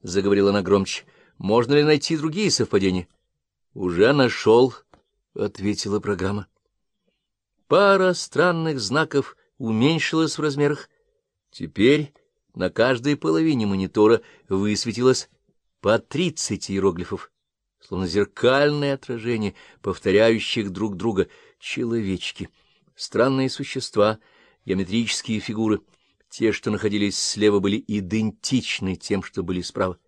— заговорила она громче. — Можно ли найти другие совпадения? — Уже нашел, — ответила программа. Пара странных знаков уменьшилась в размерах. Теперь на каждой половине монитора высветилось по тридцать иероглифов, словно зеркальное отражение повторяющих друг друга человечки, странные существа, геометрические фигуры — те, что находились слева, были идентичны тем, что были справа.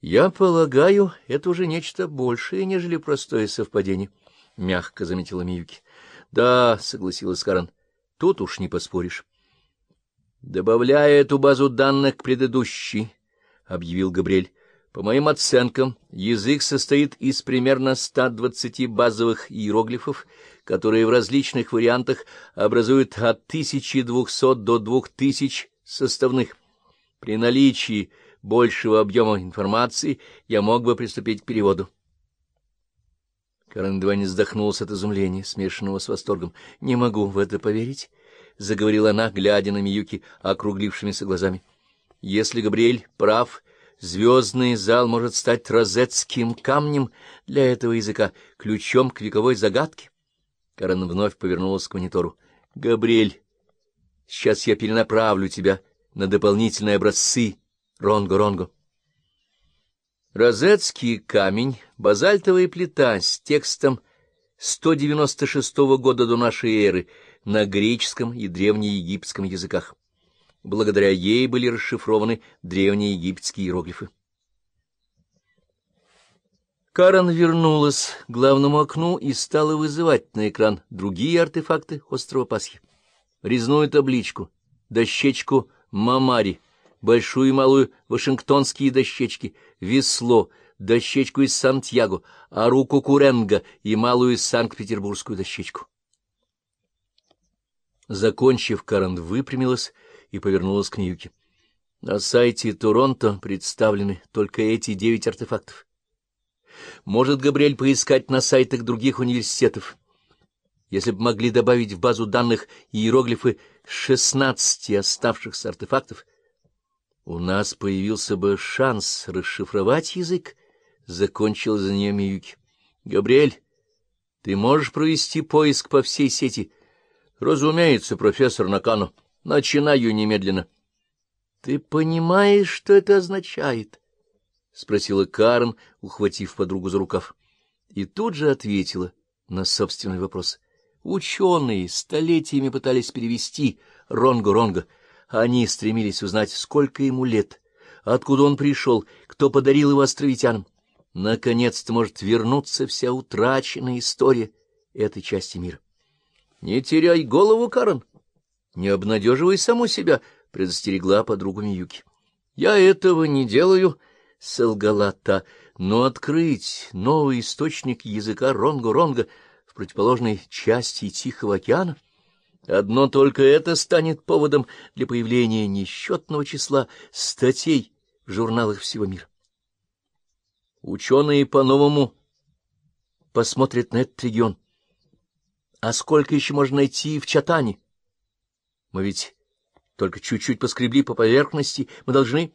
«Я полагаю, это уже нечто большее, нежели простое совпадение», — мягко заметила Миюки. «Да», — согласилась Карен, — «тут уж не поспоришь». «Добавляя эту базу данных к предыдущей», — объявил Габриэль, — «по моим оценкам, язык состоит из примерно 120 базовых иероглифов, которые в различных вариантах образуют от 1200 до 2000 составных. При наличии большего объема информации я мог бы приступить к переводу. Карен едва не вздохнулся от изумления, смешанного с восторгом. — Не могу в это поверить, — заговорила она, глядя на Миюки округлившимися глазами. — Если Габриэль прав, звездный зал может стать розетским камнем для этого языка, ключом к вековой загадке. Карен вновь повернулась к монитору. — Габриэль, сейчас я перенаправлю тебя на дополнительные образцы Ронго-Ронго. Розетский камень, базальтовая плита с текстом 196 года до нашей эры на греческом и древнеегипетском языках. Благодаря ей были расшифрованы древнеегипетские иероглифы. Карен вернулась к главному окну и стала вызывать на экран другие артефакты острова Пасхи. Резную табличку, дощечку Мамари, большую и малую вашингтонские дощечки, весло, дощечку из Сантьяго, а руку Куренга и малую Санкт-Петербургскую дощечку. Закончив, Карен выпрямилась и повернулась к Ньюке. На сайте Торонто представлены только эти девять артефактов. Может, Габриэль, поискать на сайтах других университетов? Если бы могли добавить в базу данных иероглифы шестнадцати оставшихся артефактов, у нас появился бы шанс расшифровать язык, — закончил за нее Миюки. — Габриэль, ты можешь провести поиск по всей сети? — Разумеется, профессор Накану. Начинаю немедленно. — Ты понимаешь, что это означает? —— спросила Карен, ухватив подругу за рукав. И тут же ответила на собственный вопрос. Ученые столетиями пытались перевести Ронго-Ронго. Они стремились узнать, сколько ему лет, откуда он пришел, кто подарил его островитянам. Наконец-то может вернуться вся утраченная история этой части мира. — Не теряй голову, Карен, не обнадеживай саму себя, — предостерегла подругу Миюки. — Я этого не делаю, — солгала та, но открыть новый источник языка ронго-ронго в противоположной части Тихого океана Одно только это станет поводом для появления несчетного числа статей в журналах всего мира. Ученые по-новому посмотрят на этот регион. А сколько еще можно найти в Чатане? Мы ведь только чуть-чуть поскребли по поверхности, мы должны...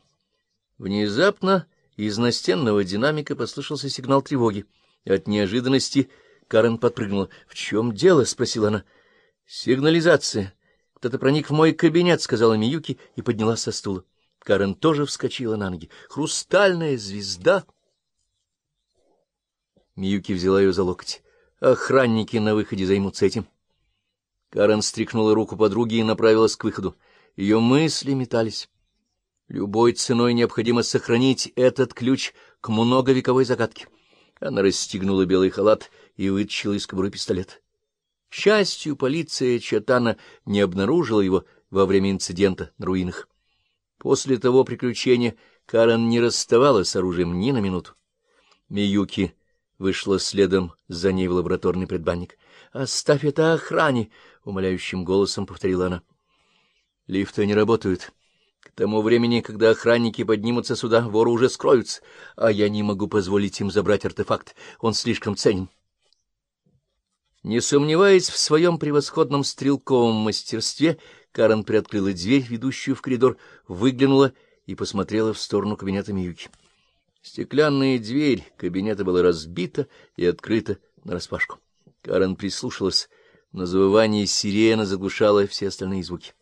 Внезапно из настенного динамика послышался сигнал тревоги. От неожиданности Карен подпрыгнула. — В чем дело? — спросила она. — Сигнализация. Кто-то проник в мой кабинет, — сказала Миюки и подняла со стула. Карен тоже вскочила на ноги. — Хрустальная звезда! Миюки взяла ее за локоть. — Охранники на выходе займутся этим. Карен стряхнула руку подруги и направилась к выходу. Ее мысли метались. Любой ценой необходимо сохранить этот ключ к многовековой загадке. Она расстегнула белый халат и вытащила из кобуры пистолет. К счастью, полиция Чатана не обнаружила его во время инцидента на руинах. После того приключения Карен не расставалась с оружием ни на минуту. Миюки вышла следом за ней в лабораторный предбанник. — Оставь это охране! — умоляющим голосом повторила она. — Лифты не работают. — к тому времени, когда охранники поднимутся сюда, воры уже скроются, а я не могу позволить им забрать артефакт, он слишком ценен. Не сомневаясь в своем превосходном стрелковом мастерстве, Карен приоткрыла дверь, ведущую в коридор, выглянула и посмотрела в сторону кабинета Миюки. Стеклянная дверь кабинета была разбита и открыта нараспашку. Карен прислушалась, но завывание сирены заглушало все остальные звуки.